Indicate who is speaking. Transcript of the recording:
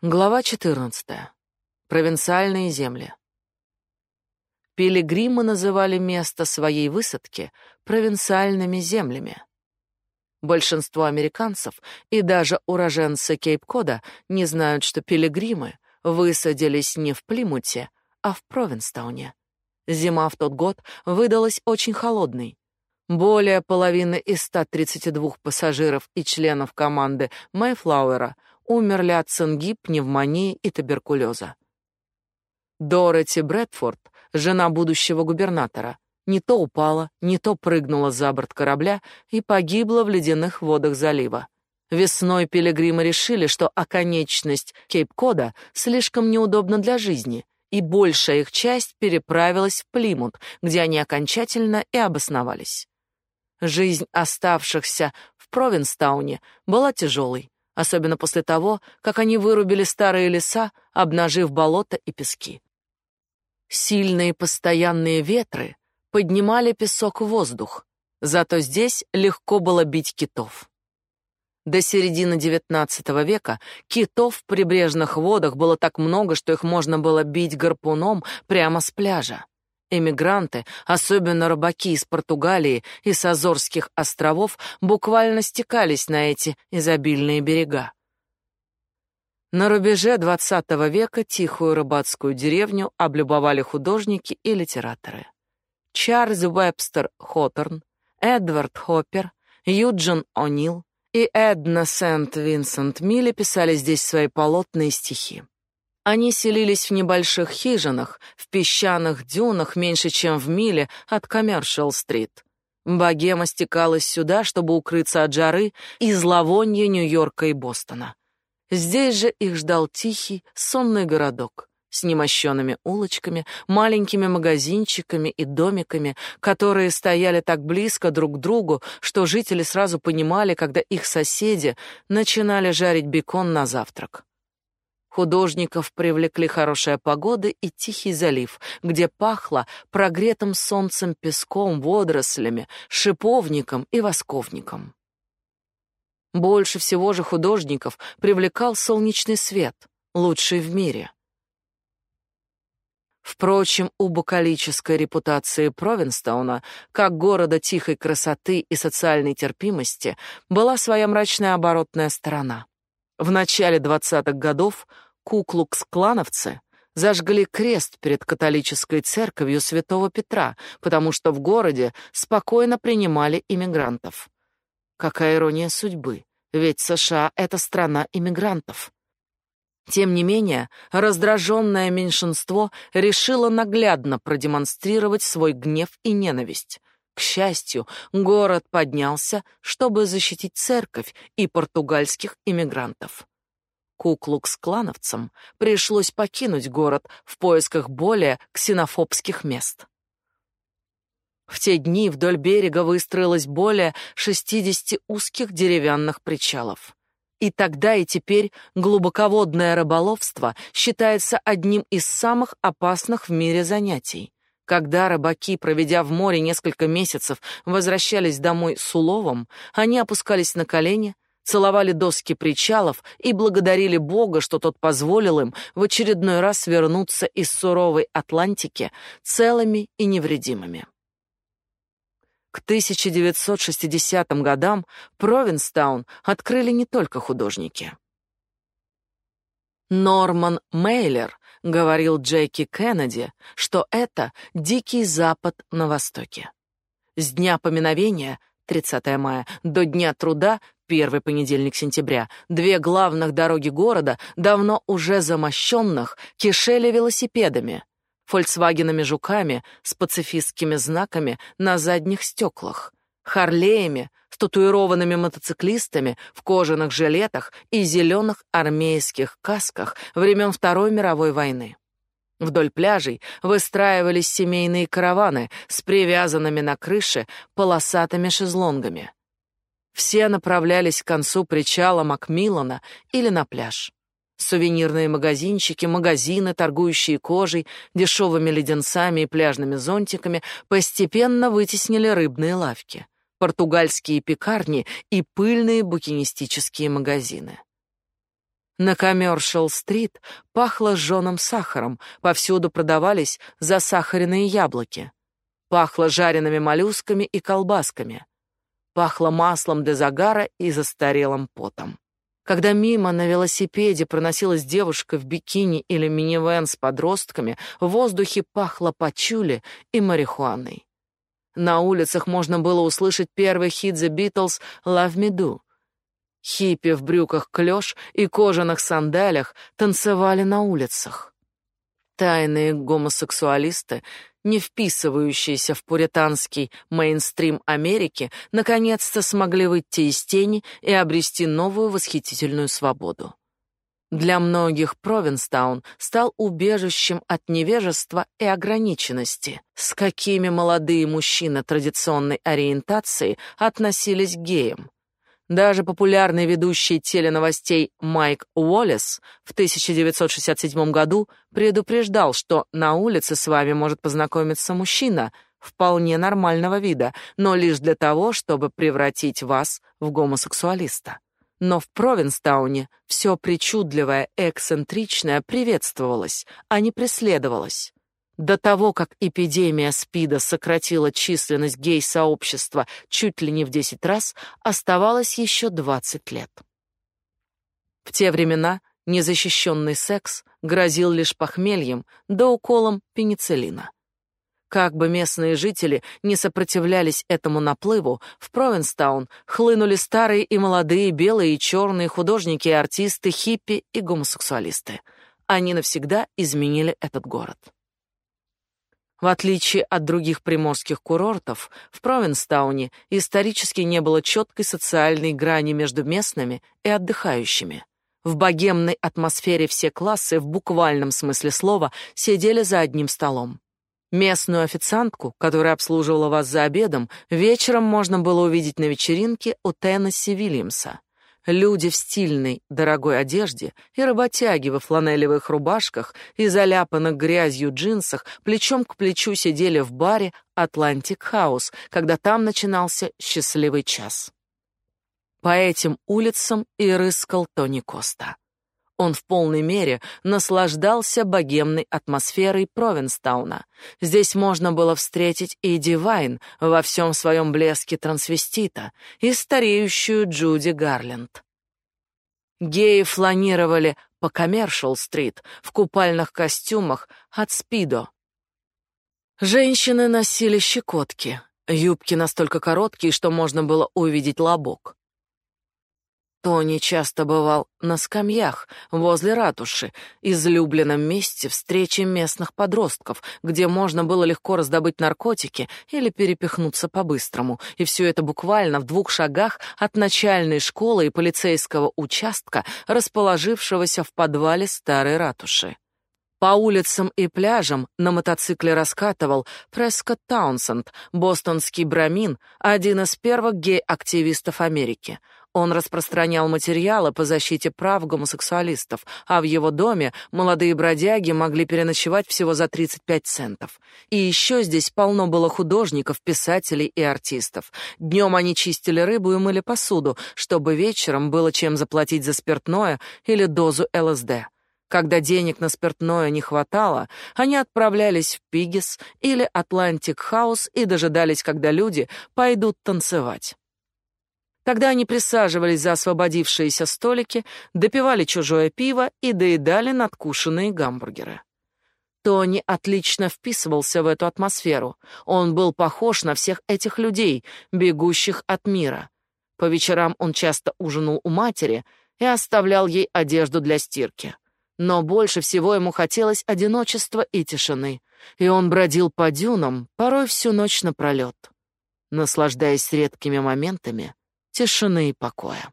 Speaker 1: Глава 14. Провинциальные земли. Пилигримы называли место своей высадки провинциальными землями. Большинство американцев и даже уроженцы Кейп-Кода не знают, что пилигримы высадились не в Плимуте, а в Провинстауне. Зима в тот год выдалась очень холодной. Более половины из 132 пассажиров и членов команды Мэйфлауэра — умерли от цинги, пневмонии и туберкулеза. Дороти Брэдфорд, жена будущего губернатора, не то упала, не то прыгнула за борт корабля и погибла в ледяных водах залива. Весной пилигримы решили, что оконечность Кейп-Кода слишком неудобна для жизни, и большая их часть переправилась в Плимут, где они окончательно и обосновались. Жизнь оставшихся в Провинстауне была тяжелой особенно после того, как они вырубили старые леса, обнажив болота и пески. Сильные постоянные ветры поднимали песок в воздух, зато здесь легко было бить китов. До середины XIX века китов в прибрежных водах было так много, что их можно было бить гарпуном прямо с пляжа. Эмигранты, особенно рыбаки из Португалии и с Азорских островов, буквально стекались на эти изобильные берега. На рубеже XX века тихую рыбацкую деревню облюбовали художники и литераторы. Чарльз Уэбстер Хоторн, Эдвард Хоппер, Юджин О'Нил и Эдна Сент-Винсент Милли писали здесь свои полотна и стихи. Они селились в небольших хижинах, в песчаных дюнах меньше, чем в миле от Коммершал-стрит. Богема стекалась сюда, чтобы укрыться от жары и зловония Нью-Йорка и Бостона. Здесь же их ждал тихий, сонный городок с немощенными улочками, маленькими магазинчиками и домиками, которые стояли так близко друг к другу, что жители сразу понимали, когда их соседи начинали жарить бекон на завтрак. Художников привлекли хорошая погода и тихий залив, где пахло прогретым солнцем песком, водорослями, шиповником и восковником. Больше всего же художников привлекал солнечный свет, лучший в мире. Впрочем, у букалической репутации Провинстауна, как города тихой красоты и социальной терпимости, была своя мрачная оборотная сторона. В начале 20-х годов куклукс-клановцы зажгли крест перед католической церковью Святого Петра, потому что в городе спокойно принимали иммигрантов. Какая ирония судьбы, ведь США — это страна иммигрантов. Тем не менее, раздраженное меньшинство решило наглядно продемонстрировать свой гнев и ненависть. К счастью, город поднялся, чтобы защитить церковь и португальских иммигрантов. Куклукс-клановцам пришлось покинуть город в поисках более ксенофобских мест. В те дни вдоль берега выстроилось более 60 узких деревянных причалов. И тогда, и теперь глубоководное рыболовство считается одним из самых опасных в мире занятий. Когда рыбаки, проведя в море несколько месяцев, возвращались домой с уловом, они опускались на колени, целовали доски причалов и благодарили Бога, что тот позволил им в очередной раз вернуться из суровой Атлантики целыми и невредимыми. К 1960 годам Провинстаун открыли не только художники. Норман Мейлер говорил Джеки Кеннеди, что это дикий запад на востоке. С дня поминовения 30 мая до дня труда первый понедельник сентября, две главных дороги города, давно уже замощенных, кишели велосипедами, фольксвагенами-жуками с пацифистскими знаками на задних стеклах, харлеями, с татуированными мотоциклистами в кожаных жилетах и зеленых армейских касках времен Второй мировой войны. Вдоль пляжей выстраивались семейные караваны с привязанными на крыше полосатыми шезлонгами. Все направлялись к концу причала Макмиллана или на пляж. Сувенирные магазинчики, магазины, торгующие кожей, дешевыми леденцами и пляжными зонтиками, постепенно вытеснили рыбные лавки, португальские пекарни и пыльные букинистические магазины. На Коммершал-стрит пахло жженым сахаром, повсюду продавались засахаренные яблоки. Пахло жареными моллюсками и колбасками. Пахло маслом для загара и застарелым потом. Когда мимо на велосипеде проносилась девушка в бикини или минивэн с подростками, в воздухе пахло пачули и марихуаной. На улицах можно было услышать первый хит The Beatles «Love Me Do», Хиппи в брюках клёш и кожаных сандалях танцевали на улицах. Тайные гомосексуалисты, не вписывающиеся в пуританский мейнстрим Америки, наконец-то смогли выйти из тени и обрести новую восхитительную свободу. Для многих Провинстаун стал убежищем от невежества и ограниченности, с какими молодые мужчины традиционной ориентации относились к геям. Даже популярный ведущий теленовостей Майк Уоллес в 1967 году предупреждал, что на улице с вами может познакомиться мужчина вполне нормального вида, но лишь для того, чтобы превратить вас в гомосексуалиста. Но в Провинстауне все причудливое, эксцентричное приветствовалось, а не преследовалось. До того, как эпидемия СПИДа сократила численность гей-сообщества чуть ли не в 10 раз, оставалось еще 20 лет. В те времена незащищенный секс грозил лишь похмельем да уколом пенициллина. Как бы местные жители не сопротивлялись этому наплыву, в Провинстаун хлынули старые и молодые, белые и черные художники и артисты, хиппи и гомосексуалисты. Они навсегда изменили этот город. В отличие от других приморских курортов, в Провинстауне исторически не было четкой социальной грани между местными и отдыхающими. В богемной атмосфере все классы в буквальном смысле слова сидели за одним столом. Местную официантку, которая обслуживала вас за обедом, вечером можно было увидеть на вечеринке у Теннесси Вильямса. Люди в стильной, дорогой одежде и работяги во фланелевых рубашках и заляпанных грязью джинсах плечом к плечу сидели в баре «Atlantic House», когда там начинался счастливый час. По этим улицам и рыскал Тони Коста. Он в полной мере наслаждался богемной атмосферой Провинстауна. Здесь можно было встретить и Дивайн во всем своем блеске трансвестита, и стареющую Джуди Гарленд. Геи фланировали по Коммершал-стрит в купальных костюмах от Спидо. Женщины носили щекотки, юбки настолько короткие, что можно было увидеть лобок. Тони часто бывал на скамьях возле ратуши, излюбленном месте встречи местных подростков, где можно было легко раздобыть наркотики или перепихнуться по-быстрому, и все это буквально в двух шагах от начальной школы и полицейского участка, расположившегося в подвале старой ратуши. По улицам и пляжам на мотоцикле раскатывал Прескотт Таунсенд, бостонский брамин, один из первых гей-активистов Америки — он распространял материалы по защите прав гомосексуалистов, а в его доме молодые бродяги могли переночевать всего за 35 центов. И еще здесь полно было художников, писателей и артистов. Днем они чистили рыбу и мыли посуду, чтобы вечером было чем заплатить за спиртное или дозу ЛСД. Когда денег на спиртное не хватало, они отправлялись в Пигис или Атлантик Хаус и дожидались, когда люди пойдут танцевать. Тогда они присаживались за освободившиеся столики, допивали чужое пиво и доедали надкушенные гамбургеры. Тони отлично вписывался в эту атмосферу. Он был похож на всех этих людей, бегущих от мира. По вечерам он часто ужинал у матери и оставлял ей одежду для стирки. Но больше всего ему хотелось одиночества и тишины, и он бродил по дюнам, порой всю ночь напролет. Наслаждаясь редкими моментами, тишины и покоя.